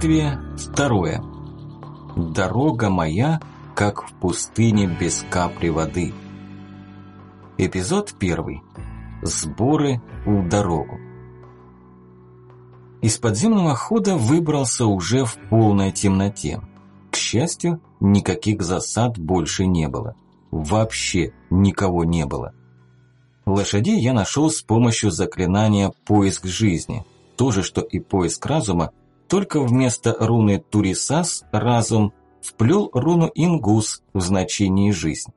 Действие второе. Дорога моя, как в пустыне без капли воды. Эпизод первый. Сборы в дорогу. Из подземного хода выбрался уже в полной темноте. К счастью, никаких засад больше не было. Вообще никого не было. Лошадей я нашел с помощью заклинания «Поиск жизни». То же, что и «Поиск разума», только вместо руны Турисас – разум, вплел руну Ингус в значении жизнь.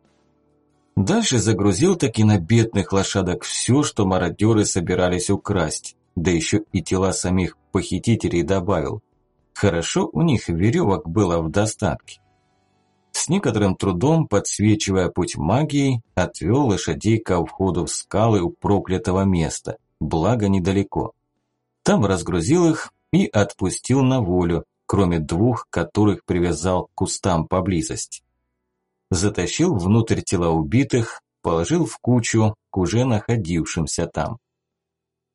Дальше загрузил таки на бедных лошадок все, что мародеры собирались украсть, да еще и тела самих похитителей добавил. Хорошо у них веревок было в достатке. С некоторым трудом, подсвечивая путь магией, отвел лошадей ко входу в скалы у проклятого места, благо недалеко. Там разгрузил их и отпустил на волю, кроме двух, которых привязал к кустам поблизости. Затащил внутрь тела убитых, положил в кучу к уже находившимся там.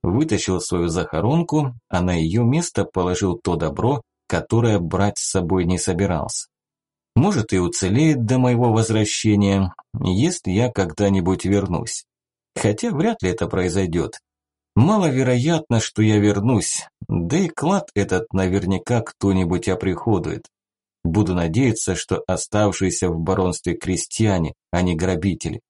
Вытащил свою захоронку, а на ее место положил то добро, которое брать с собой не собирался. Может и уцелеет до моего возвращения, если я когда-нибудь вернусь. Хотя вряд ли это произойдет. Маловероятно, что я вернусь, да и клад этот наверняка кто-нибудь оприходует. Буду надеяться, что оставшиеся в баронстве крестьяне, а не грабители.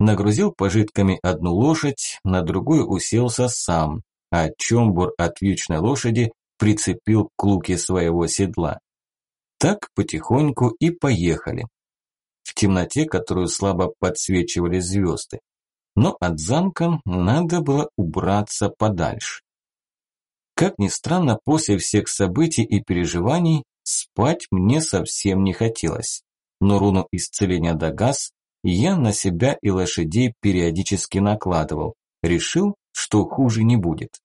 Нагрузил пожитками одну лошадь, на другую уселся сам, а чомбур от вьючной лошади прицепил к луке своего седла. Так потихоньку и поехали. В темноте, которую слабо подсвечивали звезды но от замка надо было убраться подальше. Как ни странно, после всех событий и переживаний спать мне совсем не хотелось. Но руну исцеления Дагас я на себя и лошадей периодически накладывал. Решил, что хуже не будет.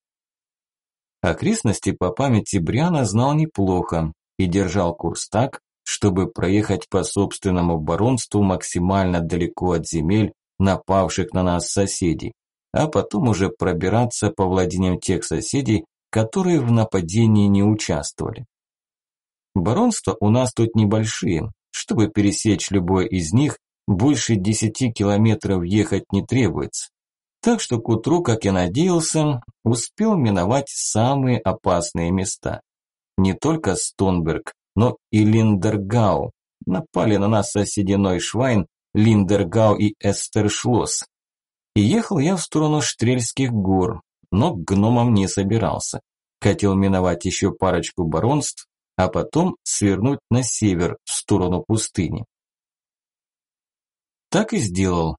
Окрестности по памяти Бриана знал неплохо и держал курс так, чтобы проехать по собственному баронству максимально далеко от земель, напавших на нас соседей, а потом уже пробираться по владениям тех соседей, которые в нападении не участвовали. Баронства у нас тут небольшие, чтобы пересечь любой из них, больше 10 километров ехать не требуется. Так что к утру, как я надеялся, успел миновать самые опасные места. Не только Стонберг, но и Линдергау. Напали на нас соседи Нойшвайн Линдергау и Эстершлосс. И ехал я в сторону Штрельских гор, но к гномам не собирался. Хотел миновать еще парочку баронств, а потом свернуть на север, в сторону пустыни. Так и сделал.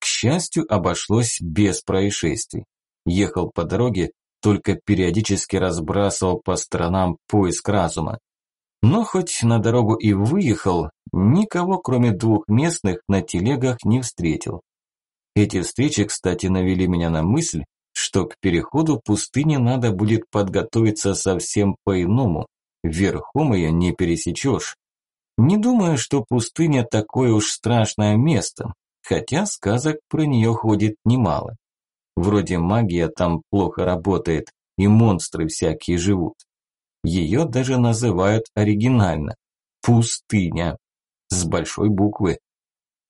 К счастью, обошлось без происшествий. Ехал по дороге, только периодически разбрасывал по сторонам поиск разума. Но хоть на дорогу и выехал, никого, кроме двух местных, на телегах не встретил. Эти встречи, кстати, навели меня на мысль, что к переходу пустыни надо будет подготовиться совсем по-иному. Верхом ее не пересечешь. Не думаю, что пустыня такое уж страшное место, хотя сказок про нее ходит немало. Вроде магия там плохо работает, и монстры всякие живут. Ее даже называют оригинально – пустыня, с большой буквы.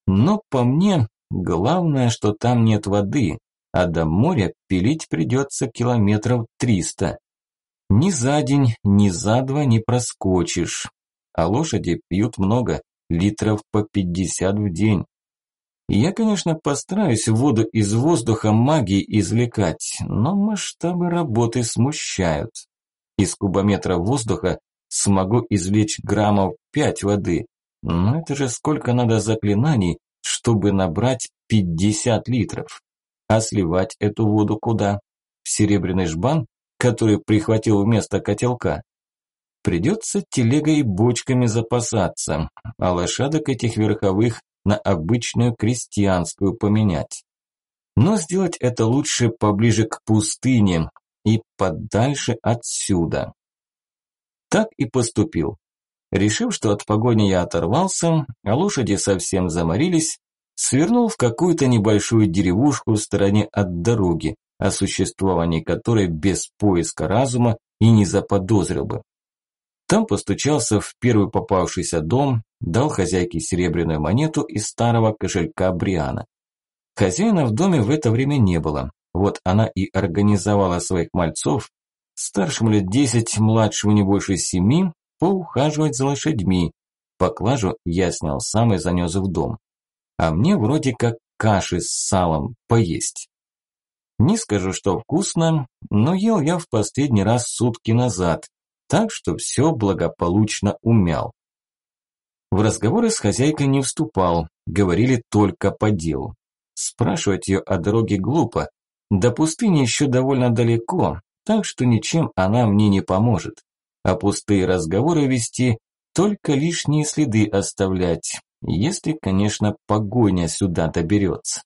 Но по мне, главное, что там нет воды, а до моря пилить придется километров триста. Ни за день, ни за два не проскочишь. А лошади пьют много, литров по пятьдесят в день. Я, конечно, постараюсь воду из воздуха магии извлекать, но масштабы работы смущают. Из кубометра воздуха смогу извлечь граммов 5 воды. Но это же сколько надо заклинаний, чтобы набрать 50 литров. А сливать эту воду куда? В серебряный жбан, который прихватил вместо котелка? Придется телегой и бочками запасаться, а лошадок этих верховых на обычную крестьянскую поменять. Но сделать это лучше поближе к пустыне, и подальше отсюда. Так и поступил. Решив, что от погони я оторвался, а лошади совсем заморились, свернул в какую-то небольшую деревушку в стороне от дороги, о существовании которой без поиска разума и не заподозрил бы. Там постучался в первый попавшийся дом, дал хозяйке серебряную монету из старого кошелька Бриана. Хозяина в доме в это время не было, вот она и организовала своих мальцов, старшему лет десять, младшему не больше семи, поухаживать за лошадьми. Поклажу я снял сам и занес в дом. А мне вроде как каши с салом поесть. Не скажу, что вкусно, но ел я в последний раз сутки назад, так что все благополучно умял. В разговоры с хозяйкой не вступал, говорили только по делу. Спрашивать ее о дороге глупо, до пустыни еще довольно далеко, так что ничем она мне не поможет. А пустые разговоры вести, только лишние следы оставлять, если, конечно, погоня сюда доберется.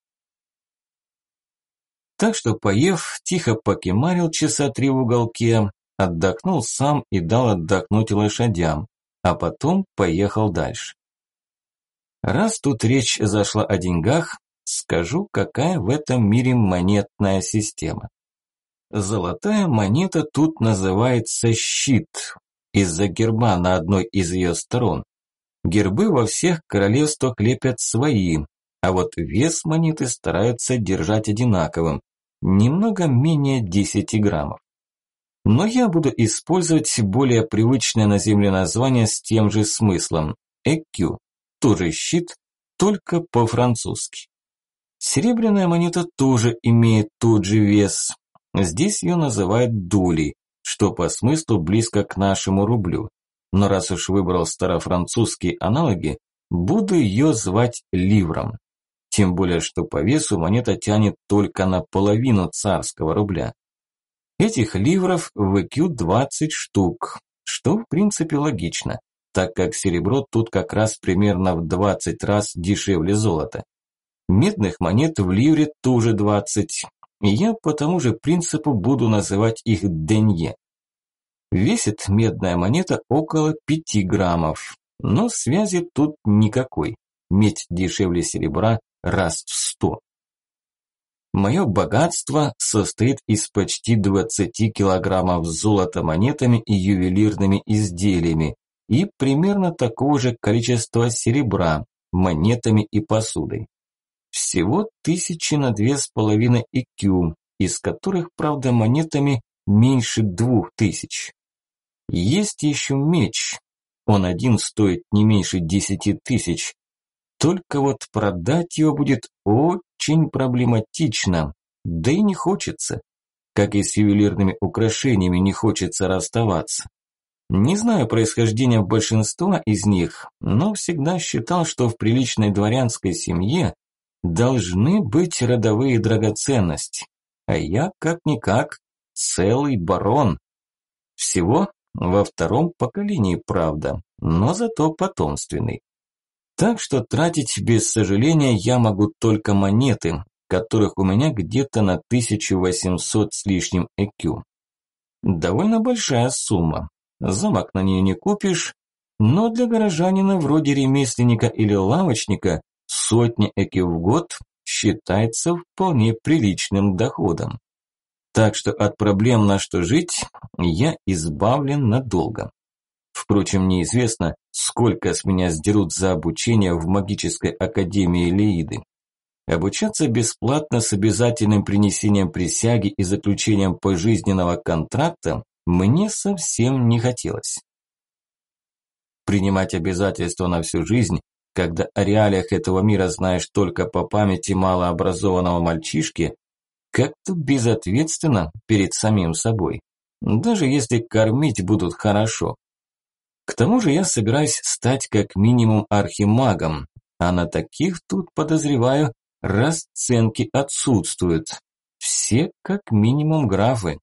Так что, поев, тихо покемарил часа три в уголке, отдохнул сам и дал отдохнуть лошадям, а потом поехал дальше. Раз тут речь зашла о деньгах, скажу, какая в этом мире монетная система. Золотая монета тут называется щит, из-за герба на одной из ее сторон. Гербы во всех королевствах лепят свои, а вот вес монеты стараются держать одинаковым, немного менее 10 граммов. Но я буду использовать более привычное на земле название с тем же смыслом – ЭКЮ, тоже щит, только по-французски. Серебряная монета тоже имеет тот же вес. Здесь ее называют дулей, что по смыслу близко к нашему рублю. Но раз уж выбрал старофранцузские аналоги, буду ее звать ливром. Тем более, что по весу монета тянет только на половину царского рубля. Этих ливров в ЭКЮ 20 штук, что в принципе логично, так как серебро тут как раз примерно в 20 раз дешевле золота. Медных монет в ливре тоже 20, и я по тому же принципу буду называть их денье. Весит медная монета около 5 граммов, но связи тут никакой. Медь дешевле серебра раз в 100. Мое богатство состоит из почти 20 килограммов золота монетами и ювелирными изделиями и примерно такого же количества серебра, монетами и посудой. Всего тысячи на две с половиной икю, из которых, правда, монетами меньше двух тысяч. Есть еще меч. Он один стоит не меньше десяти тысяч. Только вот продать его будет очень проблематично, да и не хочется. Как и с ювелирными украшениями не хочется расставаться. Не знаю происхождения большинства из них, но всегда считал, что в приличной дворянской семье должны быть родовые драгоценности. А я, как-никак, целый барон. Всего во втором поколении, правда, но зато потомственный. Так что тратить без сожаления я могу только монеты, которых у меня где-то на 1800 с лишним ЭКЮ. Довольно большая сумма. Замок на нее не купишь, но для горожанина вроде ремесленника или лавочника сотни эки в год считается вполне приличным доходом. Так что от проблем на что жить я избавлен надолго. Впрочем, неизвестно, сколько с меня сдерут за обучение в магической академии Леиды. Обучаться бесплатно с обязательным принесением присяги и заключением пожизненного контракта мне совсем не хотелось. Принимать обязательства на всю жизнь когда о реалиях этого мира знаешь только по памяти малообразованного мальчишки, как-то безответственно перед самим собой, даже если кормить будут хорошо. К тому же я собираюсь стать как минимум архимагом, а на таких тут, подозреваю, расценки отсутствуют. Все как минимум графы.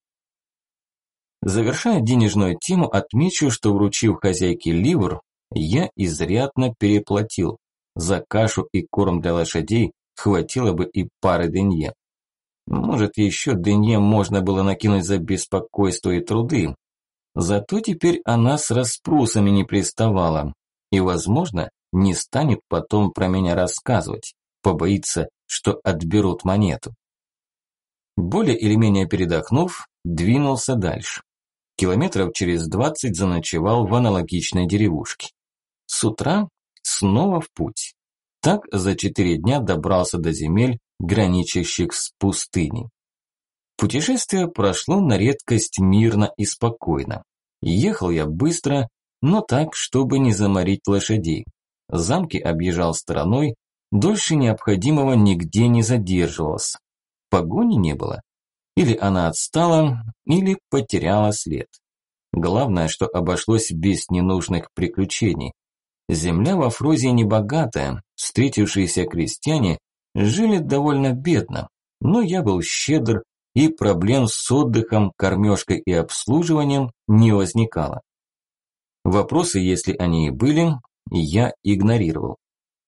Завершая денежную тему, отмечу, что вручив хозяйке ливр, я изрядно переплатил. За кашу и корм для лошадей хватило бы и пары денье. Может, еще денье можно было накинуть за беспокойство и труды. Зато теперь она с расспросами не приставала. И, возможно, не станет потом про меня рассказывать. Побоится, что отберут монету. Более или менее передохнув, двинулся дальше. Километров через двадцать заночевал в аналогичной деревушке. С утра снова в путь. Так за четыре дня добрался до земель, граничащих с пустыней. Путешествие прошло на редкость мирно и спокойно. Ехал я быстро, но так, чтобы не заморить лошадей. Замки объезжал стороной, дольше необходимого нигде не задерживался. Погони не было. Или она отстала, или потеряла след. Главное, что обошлось без ненужных приключений. Земля во Фрозе небогатая, встретившиеся крестьяне жили довольно бедно, но я был щедр, и проблем с отдыхом, кормежкой и обслуживанием не возникало. Вопросы, если они и были, я игнорировал.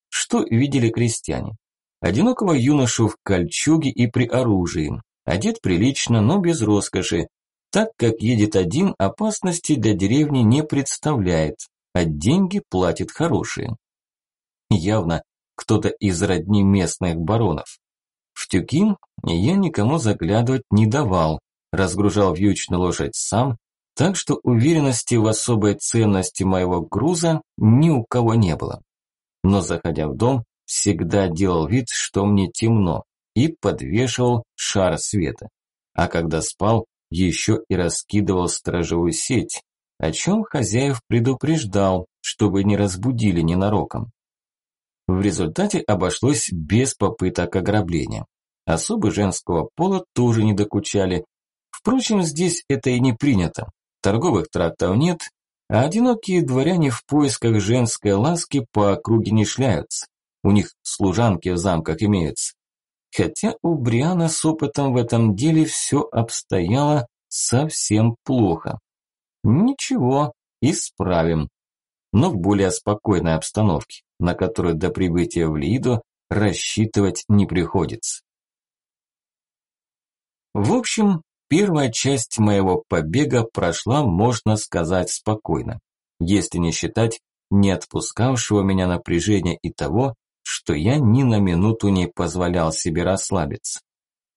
Что видели крестьяне? Одинокого юношу в кольчуге и при оружии, одет прилично, но без роскоши, так как едет один, опасности для деревни не представляет, а деньги платит хорошие. Явно кто-то из родни местных баронов. В тюки я никому заглядывать не давал, разгружал вьючную лошадь сам, так что уверенности в особой ценности моего груза ни у кого не было. Но заходя в дом, всегда делал вид, что мне темно, и подвешивал шар света. А когда спал, еще и раскидывал сторожевую сеть, о чем хозяев предупреждал, чтобы не разбудили ненароком. В результате обошлось без попыток ограбления. Особы женского пола тоже не докучали. Впрочем, здесь это и не принято. Торговых трактов нет, а одинокие дворяне в поисках женской ласки по округе не шляются. У них служанки в замках имеются. Хотя у Бриана с опытом в этом деле все обстояло совсем плохо. Ничего, исправим. Но в более спокойной обстановке на которую до прибытия в Лиду рассчитывать не приходится. В общем, первая часть моего побега прошла, можно сказать, спокойно, если не считать не отпускавшего меня напряжения и того, что я ни на минуту не позволял себе расслабиться.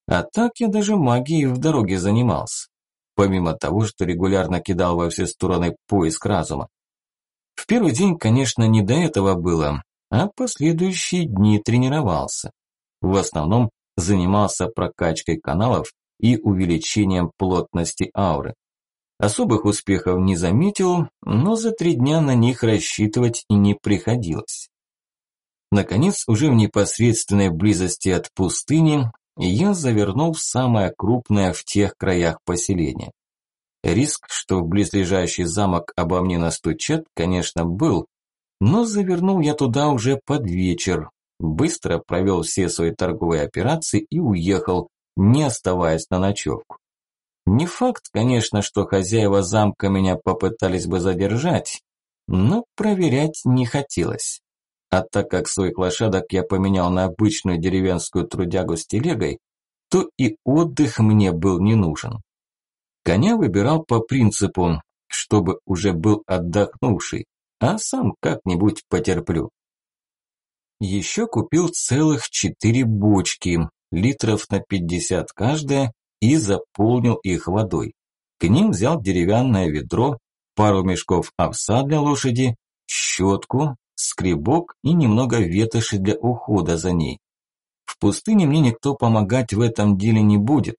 А так я даже магией в дороге занимался, помимо того, что регулярно кидал во все стороны поиск разума. В первый день, конечно, не до этого было, а последующие дни тренировался. В основном занимался прокачкой каналов и увеличением плотности ауры. Особых успехов не заметил, но за три дня на них рассчитывать и не приходилось. Наконец, уже в непосредственной близости от пустыни, я завернул в самое крупное в тех краях поселение. Риск, что в близлежащий замок обо мне настучат, конечно, был, но завернул я туда уже под вечер, быстро провел все свои торговые операции и уехал, не оставаясь на ночевку. Не факт, конечно, что хозяева замка меня попытались бы задержать, но проверять не хотелось. А так как своих лошадок я поменял на обычную деревенскую трудягу с телегой, то и отдых мне был не нужен. Коня выбирал по принципу, чтобы уже был отдохнувший, а сам как-нибудь потерплю. Еще купил целых четыре бочки, литров на 50 каждая, и заполнил их водой. К ним взял деревянное ведро, пару мешков овса для лошади, щетку, скребок и немного ветоши для ухода за ней. В пустыне мне никто помогать в этом деле не будет,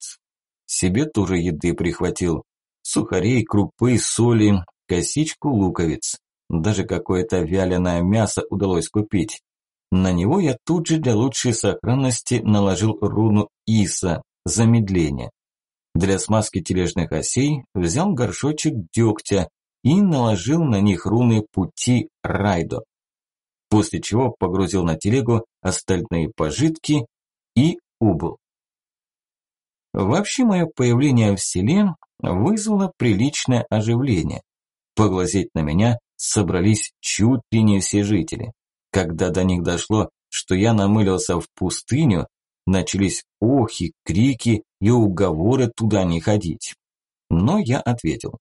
себе тоже еды прихватил. Сухарей, крупы, соли, косичку луковиц. Даже какое-то вяленое мясо удалось купить. На него я тут же для лучшей сохранности наложил руну Иса, замедление. Для смазки тележных осей взял горшочек дегтя и наложил на них руны пути Райдо. После чего погрузил на телегу остальные пожитки и убыл. Вообще мое появление в селе вызвало приличное оживление. Поглазеть на меня собрались чуть ли не все жители. Когда до них дошло, что я намылился в пустыню, начались охи, крики и уговоры туда не ходить. Но я ответил.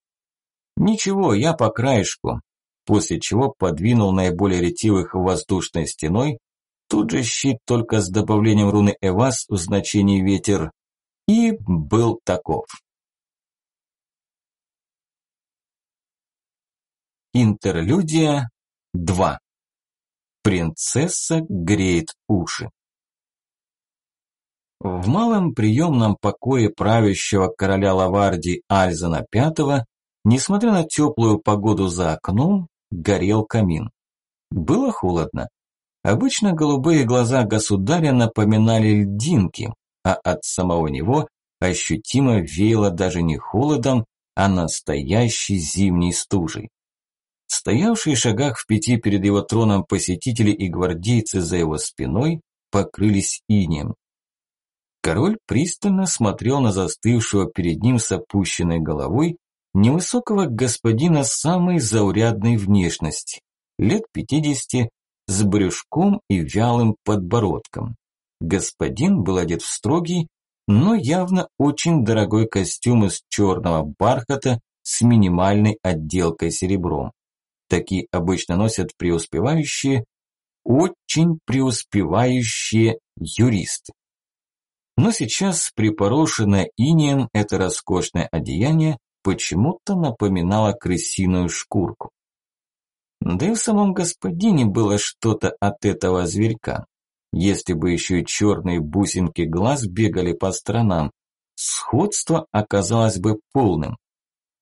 Ничего, я по краешку. После чего подвинул наиболее ретивых воздушной стеной, тут же щит только с добавлением руны Эвас в значении ветер, и был таков. Интерлюдия 2. Принцесса греет уши. В малом приемном покое правящего короля Лавардии Альзана V, несмотря на теплую погоду за окном, горел камин. Было холодно. Обычно голубые глаза государя напоминали льдинки, а от самого него ощутимо веяло даже не холодом, а настоящей зимней стужей. Стоявшие в шагах в пяти перед его троном посетители и гвардейцы за его спиной покрылись инеем. Король пристально смотрел на застывшего перед ним с опущенной головой невысокого господина самой заурядной внешности, лет пятидесяти, с брюшком и вялым подбородком. Господин был одет в строгий, но явно очень дорогой костюм из черного бархата с минимальной отделкой серебром. Такие обычно носят преуспевающие, очень преуспевающие юристы. Но сейчас припорошенное инеем это роскошное одеяние почему-то напоминало крысиную шкурку. Да и в самом господине было что-то от этого зверька. Если бы еще и черные бусинки глаз бегали по сторонам, сходство оказалось бы полным.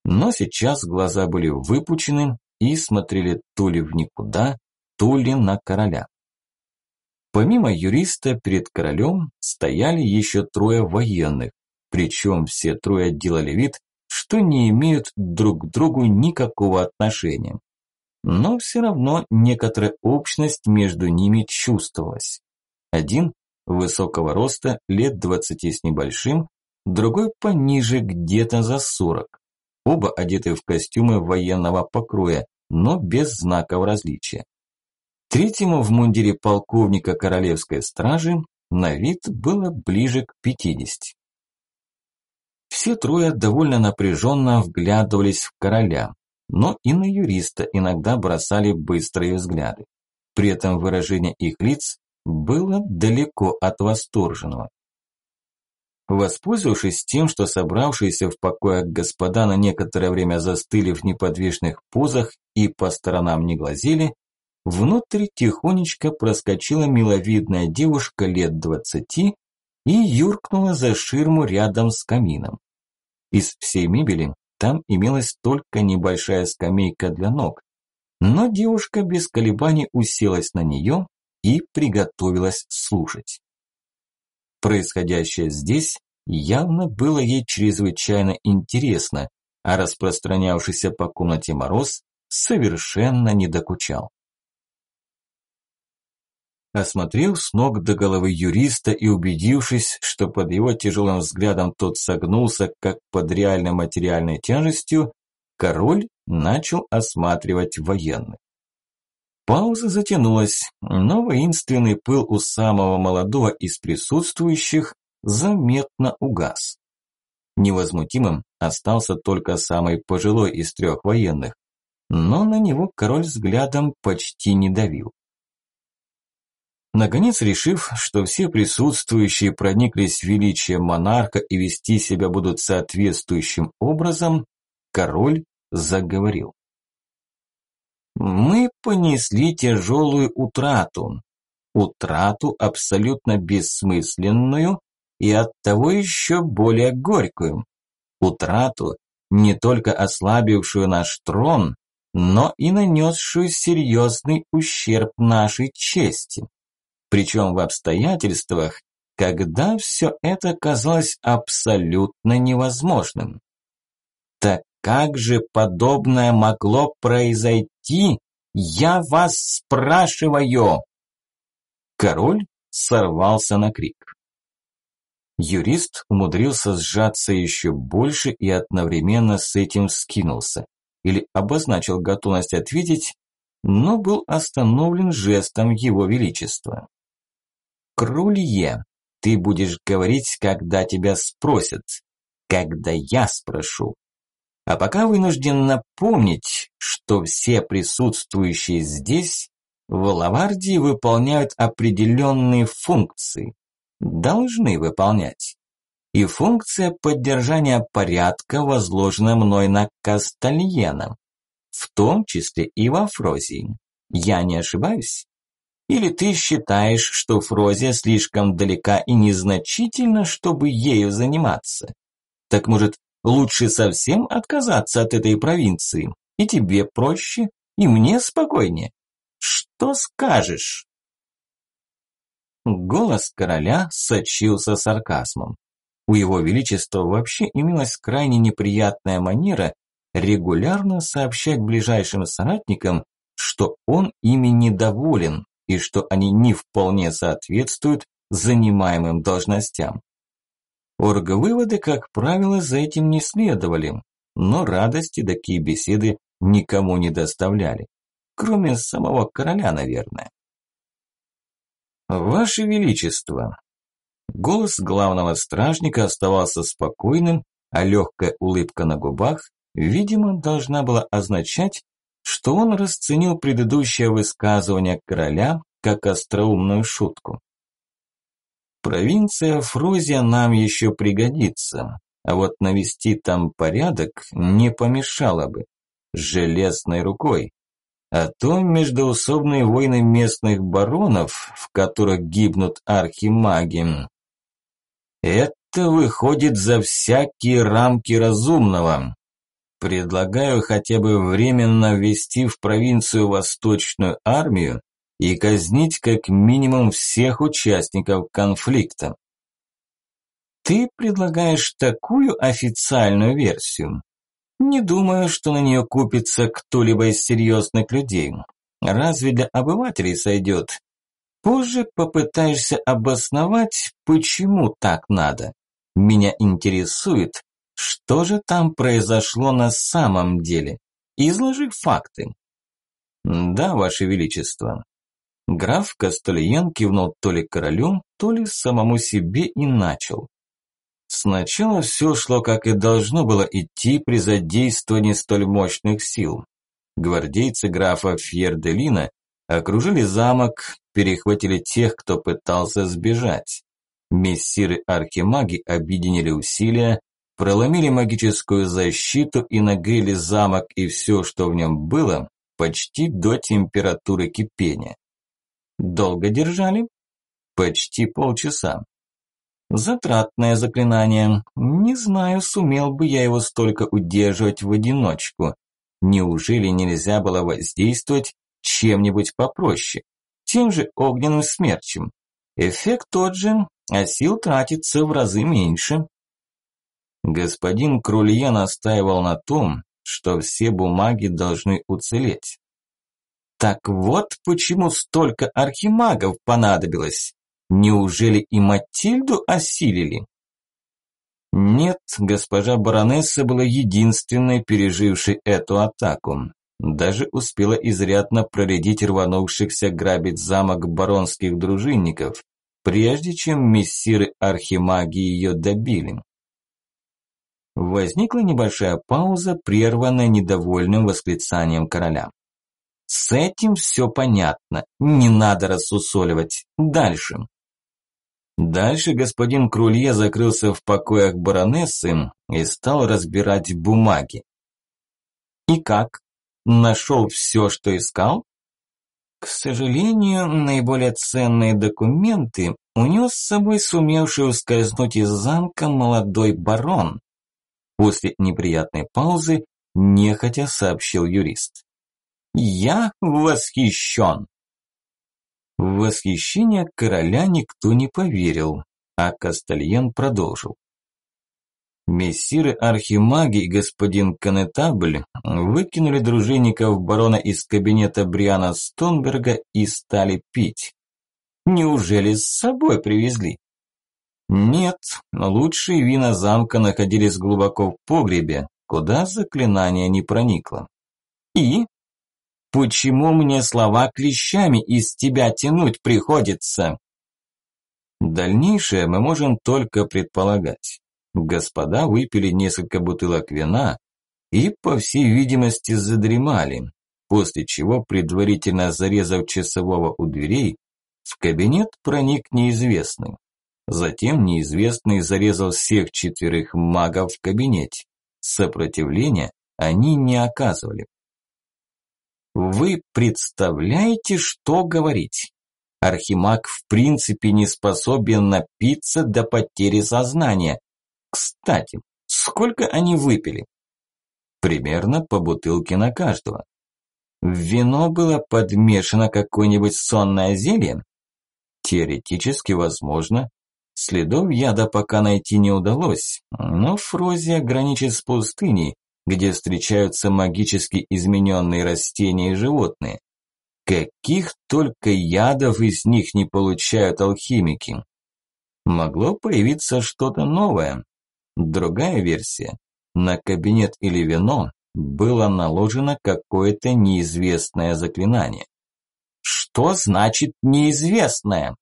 Но сейчас глаза были выпучены и смотрели то ли в никуда, то ли на короля. Помимо юриста перед королем стояли еще трое военных, причем все трое делали вид, что не имеют друг к другу никакого отношения. Но все равно некоторая общность между ними чувствовалась. Один высокого роста, лет двадцати с небольшим, другой пониже, где-то за сорок. Оба одеты в костюмы военного покроя, но без знаков различия. Третьему в мундире полковника королевской стражи на вид было ближе к 50. Все трое довольно напряженно вглядывались в короля, но и на юриста иногда бросали быстрые взгляды. При этом выражение их лиц было далеко от восторженного. Воспользовавшись тем, что собравшиеся в покоях господа на некоторое время застыли в неподвижных позах и по сторонам не глазели, Внутрь тихонечко проскочила миловидная девушка лет двадцати и юркнула за ширму рядом с камином. Из всей мебели там имелась только небольшая скамейка для ног, но девушка без колебаний уселась на нее и приготовилась слушать. Происходящее здесь явно было ей чрезвычайно интересно, а распространявшийся по комнате мороз совершенно не докучал. Осмотрев с ног до головы юриста и убедившись, что под его тяжелым взглядом тот согнулся, как под реальной материальной тяжестью, король начал осматривать военных. Пауза затянулась, но воинственный пыл у самого молодого из присутствующих заметно угас. Невозмутимым остался только самый пожилой из трех военных, но на него король взглядом почти не давил. Наконец, решив, что все присутствующие прониклись величием монарха и вести себя будут соответствующим образом, король заговорил. Мы понесли тяжелую утрату, утрату абсолютно бессмысленную и оттого еще более горькую, утрату, не только ослабившую наш трон, но и нанесшую серьезный ущерб нашей чести причем в обстоятельствах, когда все это казалось абсолютно невозможным. Так как же подобное могло произойти? Я вас спрашиваю. Король сорвался на крик. Юрист умудрился сжаться еще больше и одновременно с этим скинулся. Или обозначил готовность ответить, но был остановлен жестом его величества. Крулье, ты будешь говорить, когда тебя спросят, когда я спрошу. А пока вынужден напомнить, что все присутствующие здесь в Лавардии выполняют определенные функции. Должны выполнять. и функция поддержания порядка возложена мной на Кастальена, в том числе и во Фрозии. Я не ошибаюсь? Или ты считаешь, что Фрозия слишком далека и незначительна, чтобы ею заниматься? Так может, лучше совсем отказаться от этой провинции? И тебе проще, и мне спокойнее. Что скажешь? Голос короля сочился сарказмом. У его величества вообще имелась крайне неприятная манера регулярно сообщать ближайшим соратникам, что он ими недоволен и что они не вполне соответствуют занимаемым должностям. Орг-выводы, как правило, за этим не следовали, но радости такие беседы никому не доставляли, кроме самого короля, наверное. «Ваше Величество!» Голос главного стражника оставался спокойным, а легкая улыбка на губах, видимо, должна была означать, что он расценил предыдущее высказывание короля как остроумную шутку. Провинция Фрузия нам еще пригодится, а вот навести там порядок не помешало бы. Железной рукой. А то междоусобные войны местных баронов, в которых гибнут архимаги, это выходит за всякие рамки разумного. Предлагаю хотя бы временно ввести в провинцию Восточную армию и казнить как минимум всех участников конфликта. Ты предлагаешь такую официальную версию? Не думаю, что на нее купится кто-либо из серьезных людей. Разве для обывателей сойдет? Позже попытаешься обосновать, почему так надо. Меня интересует, что же там произошло на самом деле. Изложи факты. Да, Ваше Величество. Граф Кастельен кивнул то ли королю, то ли самому себе и начал. Сначала все шло, как и должно было идти при задействовании столь мощных сил. Гвардейцы графа Фьерделина окружили замок, перехватили тех, кто пытался сбежать. Мессиры-архимаги объединили усилия, проломили магическую защиту и нагрели замок и все, что в нем было, почти до температуры кипения. Долго держали? Почти полчаса. Затратное заклинание. Не знаю, сумел бы я его столько удерживать в одиночку. Неужели нельзя было воздействовать чем-нибудь попроще? Тем же огненным смерчем. Эффект тот же, а сил тратится в разы меньше. Господин Крулье настаивал на том, что все бумаги должны уцелеть. Так вот почему столько архимагов понадобилось. Неужели и Матильду осилили? Нет, госпожа баронесса была единственной, пережившей эту атаку. Даже успела изрядно проредить рванувшихся грабить замок баронских дружинников, прежде чем мессиры архимаги ее добили. Возникла небольшая пауза, прерванная недовольным восклицанием короля. С этим все понятно, не надо рассусоливать. Дальше. Дальше господин Крулье закрылся в покоях баронессы и стал разбирать бумаги. И как? Нашел все, что искал? К сожалению, наиболее ценные документы унес с собой сумевший ускользнуть из замка молодой барон. После неприятной паузы нехотя сообщил юрист. «Я восхищен!» В восхищение короля никто не поверил, а Кастальен продолжил. Мессиры Архимаги и господин Конетабль выкинули дружинников барона из кабинета Бриана Стонберга и стали пить. Неужели с собой привезли? Нет, лучшие вина замка находились глубоко в погребе, куда заклинание не проникло. И Почему мне слова клещами из тебя тянуть приходится? Дальнейшее мы можем только предполагать. Господа выпили несколько бутылок вина и, по всей видимости, задремали, после чего, предварительно зарезав часового у дверей, в кабинет проник неизвестный. Затем неизвестный зарезал всех четверых магов в кабинете. Сопротивления они не оказывали. Вы представляете, что говорить? Архимаг в принципе не способен напиться до потери сознания. Кстати, сколько они выпили? Примерно по бутылке на каждого. Вино было подмешано какое-нибудь сонное зелье? Теоретически возможно. Следов яда пока найти не удалось, но Фрозия граничит с пустыней, где встречаются магически измененные растения и животные. Каких только ядов из них не получают алхимики. Могло появиться что-то новое. Другая версия. На кабинет или вино было наложено какое-то неизвестное заклинание. Что значит неизвестное?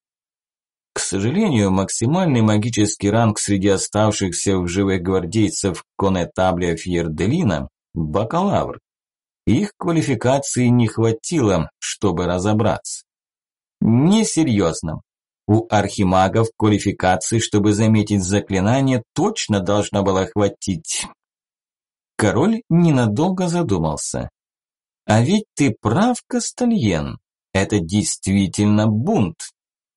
К сожалению, максимальный магический ранг среди оставшихся в живых гвардейцев конетабля Фьерделина – бакалавр. Их квалификации не хватило, чтобы разобраться. Несерьезно. У архимагов квалификации, чтобы заметить заклинание, точно должно было хватить. Король ненадолго задумался. А ведь ты прав, Кастальен. Это действительно бунт.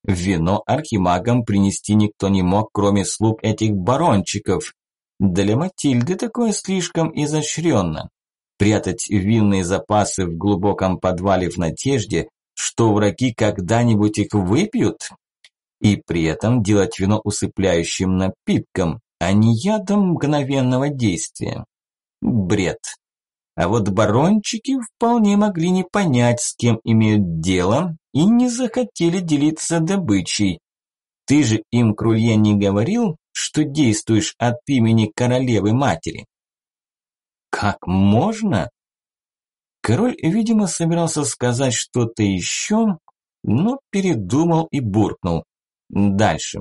Вино архимагам принести никто не мог, кроме слуг этих барончиков. Для Матильды такое слишком изощренно. Прятать винные запасы в глубоком подвале в надежде, что враги когда-нибудь их выпьют? И при этом делать вино усыпляющим напитком, а не ядом мгновенного действия. Бред. А вот барончики вполне могли не понять, с кем имеют дело, и не захотели делиться добычей. Ты же им, Крулье, не говорил, что действуешь от имени королевы-матери? Как можно? Король, видимо, собирался сказать что-то еще, но передумал и буркнул. Дальше.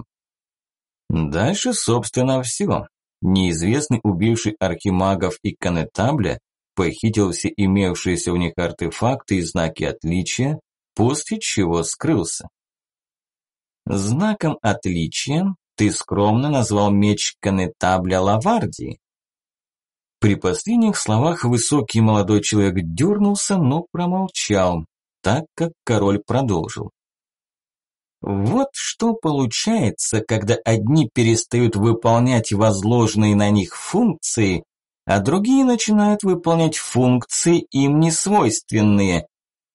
Дальше, собственно, все. Неизвестный убивший архимагов и конетабля похитил все имевшиеся у них артефакты и знаки отличия, после чего скрылся. Знаком отличия ты скромно назвал меч конетабля Лавардии. При последних словах высокий молодой человек дернулся, но промолчал, так как король продолжил. Вот что получается, когда одни перестают выполнять возложенные на них функции, а другие начинают выполнять функции им не свойственные.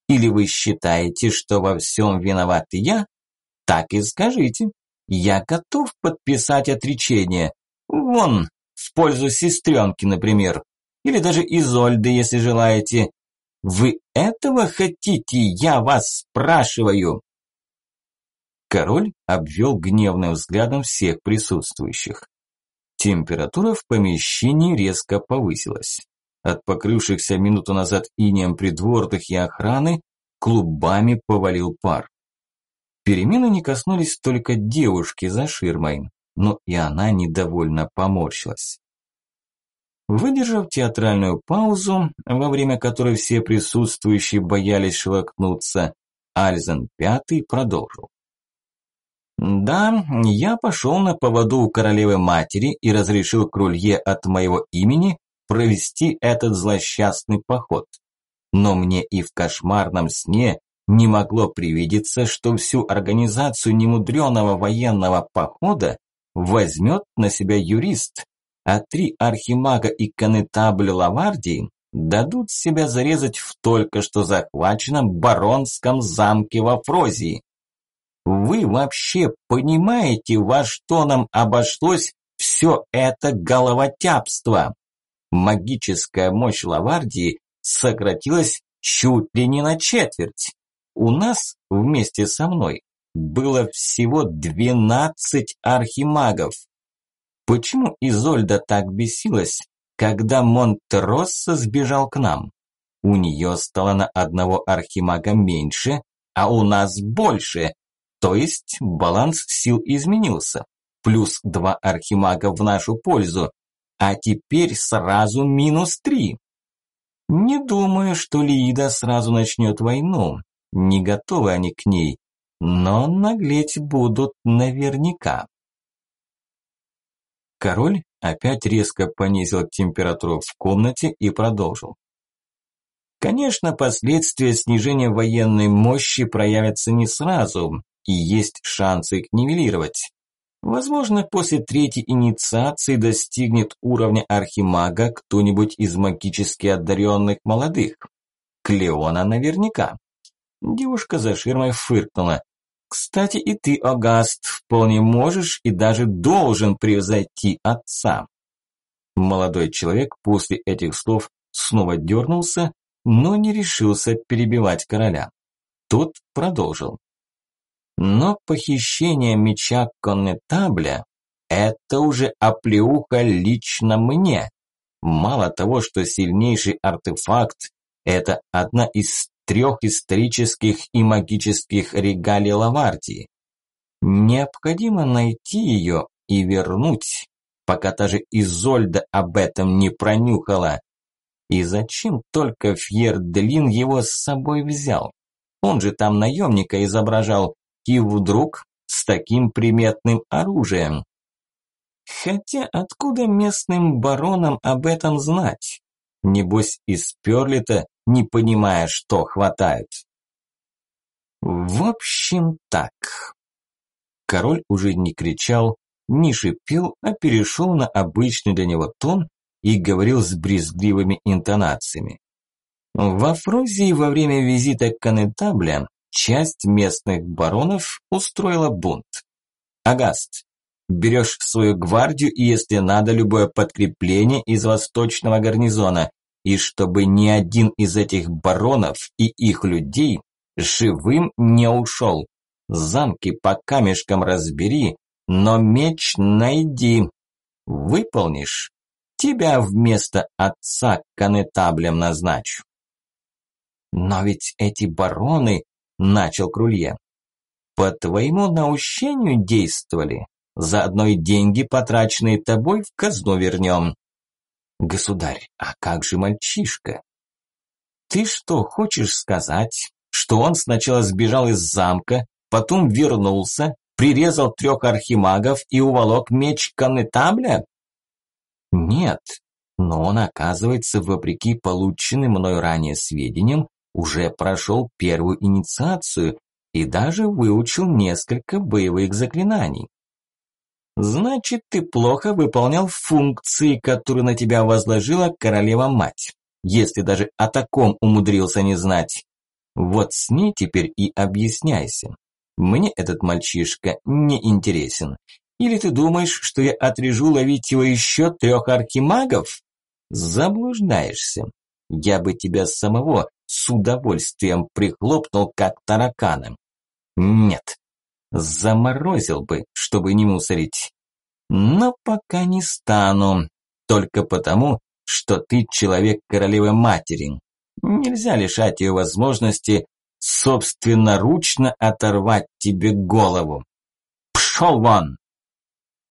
Или вы считаете, что во всем виноват я? Так и скажите. Я готов подписать отречение. Вон, в пользу сестренки, например. Или даже Изольды, если желаете. Вы этого хотите, я вас спрашиваю? Король обвел гневным взглядом всех присутствующих. Температура в помещении резко повысилась. От покрывшихся минуту назад инеем придворных и охраны клубами повалил пар. Перемены не коснулись только девушки за ширмой, но и она недовольно поморщилась. Выдержав театральную паузу, во время которой все присутствующие боялись шелохнуться, Альзен Пятый продолжил. Да, я пошел на поводу у королевы матери и разрешил Крулье от моего имени провести этот злосчастный поход. Но мне и в кошмарном сне не могло привидеться, что всю организацию немудреного военного похода возьмет на себя юрист, а три архимага и конетабль Лавардии дадут себя зарезать в только что захваченном баронском замке во Фрозии. Вы вообще понимаете, во что нам обошлось все это головотяпство? Магическая мощь Лавардии сократилась чуть ли не на четверть. У нас вместе со мной было всего 12 архимагов. Почему Изольда так бесилась, когда Монтеросса сбежал к нам? У нее стало на одного архимага меньше, а у нас больше, то есть баланс сил изменился. Плюс два архимага в нашу пользу. А теперь сразу минус три. Не думаю, что Лиида сразу начнет войну. Не готовы они к ней. Но наглеть будут наверняка. Король опять резко понизил температуру в комнате и продолжил. Конечно, последствия снижения военной мощи проявятся не сразу, и есть шансы их нивелировать. Возможно, после третьей инициации достигнет уровня архимага кто-нибудь из магически одаренных молодых. Клеона наверняка. Девушка за ширмой фыркнула. Кстати, и ты, Огаст, вполне можешь и даже должен превзойти отца. Молодой человек после этих слов снова дернулся, но не решился перебивать короля. Тот продолжил. Но похищение меча коннетабля – это уже оплеуха лично мне. Мало того, что сильнейший артефакт – это одна из трех исторических и магических регалий Лавартии. Необходимо найти ее и вернуть, пока та же Изольда об этом не пронюхала. И зачем только Фьер-Делин его с собой взял? Он же там наемника изображал, и вдруг с таким приметным оружием. Хотя откуда местным баронам об этом знать? Небось и сперли-то, не понимая, что хватает. В общем так. Король уже не кричал, не шипел, а перешел на обычный для него тон и говорил с брезгливыми интонациями. Во Фрузии во время визита к Канетабля часть местных баронов устроила бунт. Агаст, берешь свою гвардию и, если надо, любое подкрепление из восточного гарнизона, и чтобы ни один из этих баронов и их людей живым не ушел. Замки по камешкам разбери, но меч найди. Выполнишь, тебя вместо отца конетаблем назначу. Но ведь эти бароны начал Крулье. По твоему наущению действовали. Заодно и деньги, потраченные тобой, в казну вернем. Государь, а как же мальчишка? Ты что, хочешь сказать, что он сначала сбежал из замка, потом вернулся, прирезал трех архимагов и уволок меч конетабля? Нет, но он, оказывается, вопреки полученным мной ранее сведениям, уже прошел первую инициацию и даже выучил несколько боевых заклинаний. Значит, ты плохо выполнял функции, которые на тебя возложила королева-мать, если даже о таком умудрился не знать. Вот с ней теперь и объясняйся. Мне этот мальчишка не интересен. Или ты думаешь, что я отрежу ловить его еще трех архимагов? Заблуждаешься. Я бы тебя самого с удовольствием прихлопнул, как таракана. Нет, заморозил бы, чтобы не мусорить. Но пока не стану, только потому, что ты человек королевы матери. Нельзя лишать ее возможности собственноручно оторвать тебе голову. Пшел вон!